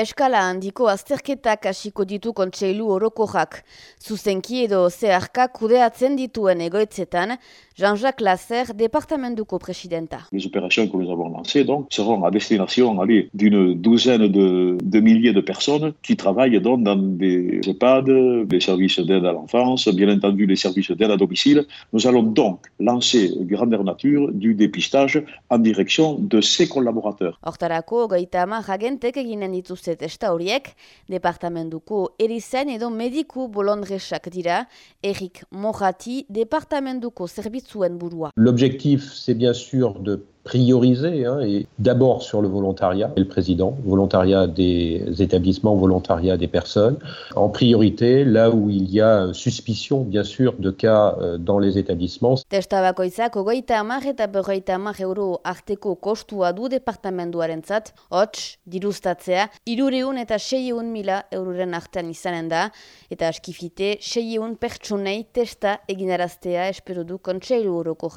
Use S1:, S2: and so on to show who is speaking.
S1: Eskala handiko azterketak hasiko ditu kontseilu orokoak. Zuzenki edo zeharka kudeatzen dituen egoitzetan, Jean-Jacques Lasser, departamentuko presidenta.
S2: Les opérations que nous avons lancées donc, seront à destination d'une douzaine de, de, milliers de personnes qui travaillent donc dans des EHPAD, des services d'aide à l'enfance, bien entendu les services d'aide à domicile. Nous allons donc lancer grandeur nature du dépistage en direction de ces collaborateurs.
S1: Hortarako, goita ama jagentek eginen dituzte testa horiek, departamentuko erizain edo mediku bolondresak dira, Erik Mojati, departamentuko zerbitzuen burua.
S3: L'objectif, c'est bien sûr de prioriser, hein, et d'abord sur le volontariat, et le président, volontariat des établissements, volontariat des personnes, en priorité là où il y a suspicion, bien sûr, de cas euh, dans les établissements.
S1: Testa bakoitzak ogoita hamar eta berroita hamar euro arteko kostua du departamentuarentzat, hots, dirustatzea, irureun eta seieun mila euroren artean izanen da, eta askifite seieun pertsonei testa eginaraztea espero du kontseilu horoko.